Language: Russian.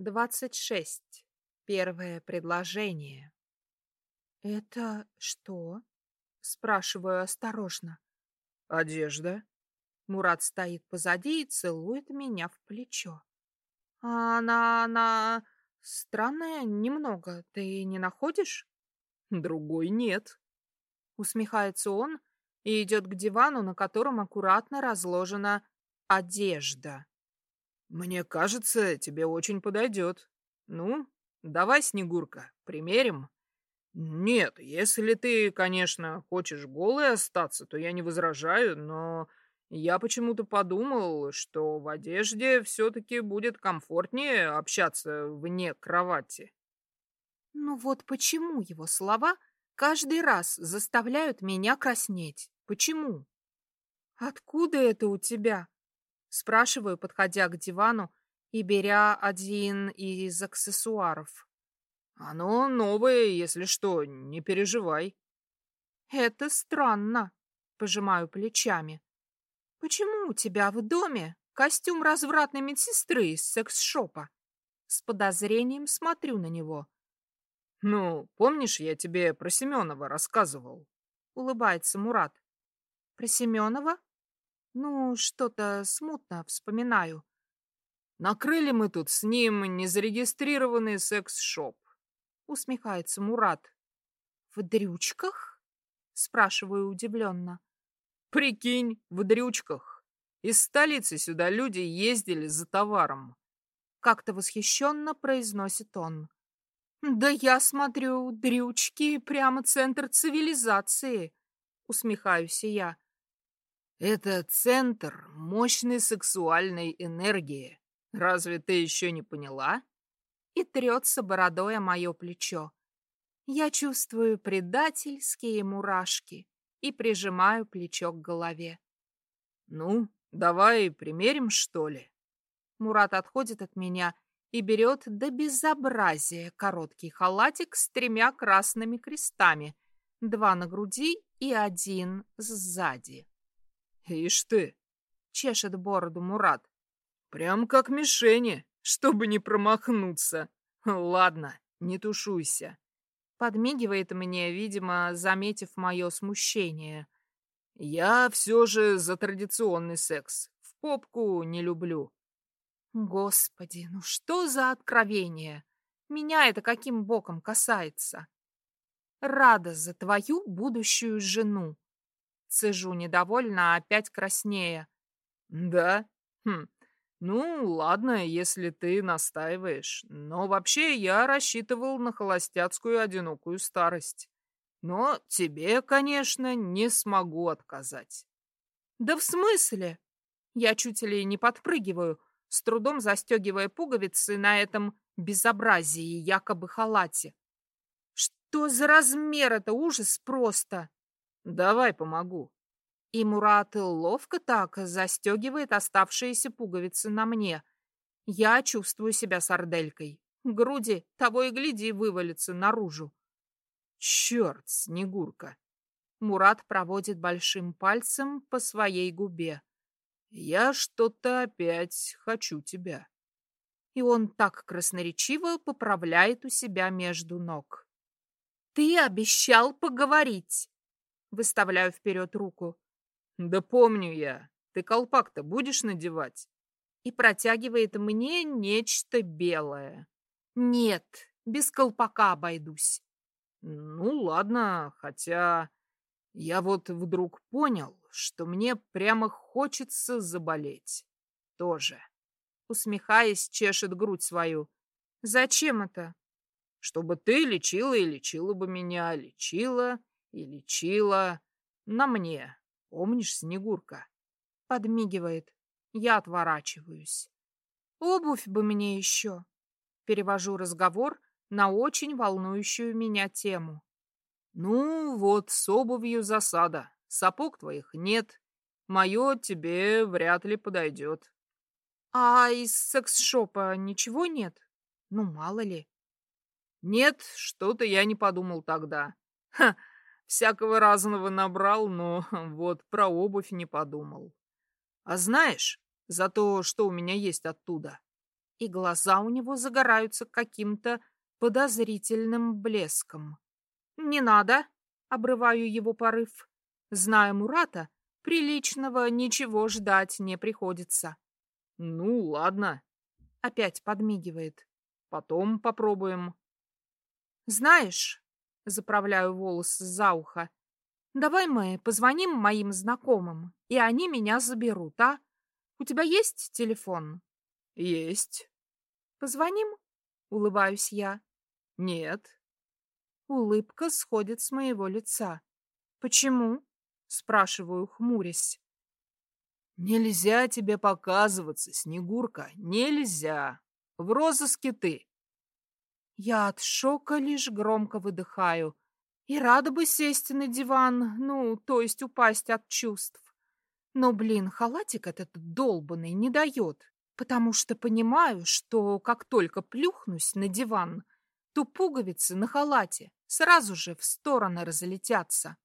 Двадцать шесть. Первое предложение. «Это что?» — спрашиваю осторожно. «Одежда». Мурат стоит позади и целует меня в плечо. «А она... она... странная немного, ты не находишь?» «Другой нет», — усмехается он и идет к дивану, на котором аккуратно разложена одежда. «Мне кажется, тебе очень подойдет. Ну, давай, Снегурка, примерим». «Нет, если ты, конечно, хочешь голой остаться, то я не возражаю, но я почему-то подумал, что в одежде все-таки будет комфортнее общаться вне кровати». Ну вот почему его слова каждый раз заставляют меня краснеть? Почему? «Откуда это у тебя?» Спрашиваю, подходя к дивану и беря один из аксессуаров. Оно новое, если что, не переживай. Это странно, пожимаю плечами. Почему у тебя в доме костюм развратной медсестры из секс-шопа? С подозрением смотрю на него. Ну, помнишь, я тебе про Семенова рассказывал? Улыбается Мурат. Про Семенова? Ну, что-то смутно вспоминаю. Накрыли мы тут с ним незарегистрированный секс-шоп. Усмехается Мурат. В дрючках? Спрашиваю удивленно. Прикинь, в дрючках. Из столицы сюда люди ездили за товаром. Как-то восхищенно произносит он. Да я смотрю, дрючки прямо центр цивилизации. Усмехаюсь я. Это центр мощной сексуальной энергии. Разве ты еще не поняла? И трется бородой о мое плечо. Я чувствую предательские мурашки и прижимаю плечо к голове. Ну, давай примерим, что ли? Мурат отходит от меня и берет до безобразия короткий халатик с тремя красными крестами, два на груди и один сзади. «Ишь ты!» — чешет бороду Мурат. «Прям как мишени, чтобы не промахнуться. Ладно, не тушуйся». Подмигивает мне, видимо, заметив мое смущение. «Я все же за традиционный секс. В попку не люблю». Господи, ну что за откровение? Меня это каким боком касается? Рада за твою будущую жену. Цежу недовольно, опять краснее. Да? Хм. Ну, ладно, если ты настаиваешь. Но вообще я рассчитывал на холостяцкую одинокую старость. Но тебе, конечно, не смогу отказать. Да в смысле? Я чуть ли не подпрыгиваю, с трудом застегивая пуговицы на этом безобразии якобы халате. Что за размер это ужас просто? Давай помогу. И Мурат ловко так застегивает оставшиеся пуговицы на мне. Я чувствую себя сарделькой. Груди того и гляди вывалятся наружу. Черт, Снегурка! Мурат проводит большим пальцем по своей губе. Я что-то опять хочу тебя. И он так красноречиво поправляет у себя между ног. Ты обещал поговорить. Выставляю вперед руку. Да помню я. Ты колпак-то будешь надевать? И протягивает мне нечто белое. Нет, без колпака обойдусь. Ну, ладно, хотя я вот вдруг понял, что мне прямо хочется заболеть. Тоже. Усмехаясь, чешет грудь свою. Зачем это? Чтобы ты лечила и лечила бы меня, лечила и лечила на мне. Помнишь, Снегурка? Подмигивает. Я отворачиваюсь. Обувь бы мне еще. Перевожу разговор на очень волнующую меня тему. Ну, вот с обувью засада. Сапог твоих нет. Мое тебе вряд ли подойдет. А из секс-шопа ничего нет? Ну, мало ли. Нет, что-то я не подумал тогда. Ха, всякого разного набрал, но вот про обувь не подумал. А знаешь, за то, что у меня есть оттуда? и глаза у него загораются каким-то подозрительным блеском. «Не надо!» — обрываю его порыв. Зная Мурата, приличного ничего ждать не приходится. «Ну, ладно», — опять подмигивает. «Потом попробуем». «Знаешь», — заправляю волосы за ухо, «давай мы позвоним моим знакомым, и они меня заберут, а? У тебя есть телефон?» «Есть». «Позвоним?» — улыбаюсь я. «Нет». Улыбка сходит с моего лица. «Почему?» — спрашиваю, хмурясь. «Нельзя тебе показываться, Снегурка, нельзя. В розыске ты». Я от шока лишь громко выдыхаю. И рада бы сесть на диван, ну, то есть упасть от чувств. Но, блин, халатик этот долбанный не дает, потому что понимаю, что как только плюхнусь на диван, то пуговицы на халате сразу же в стороны разлетятся.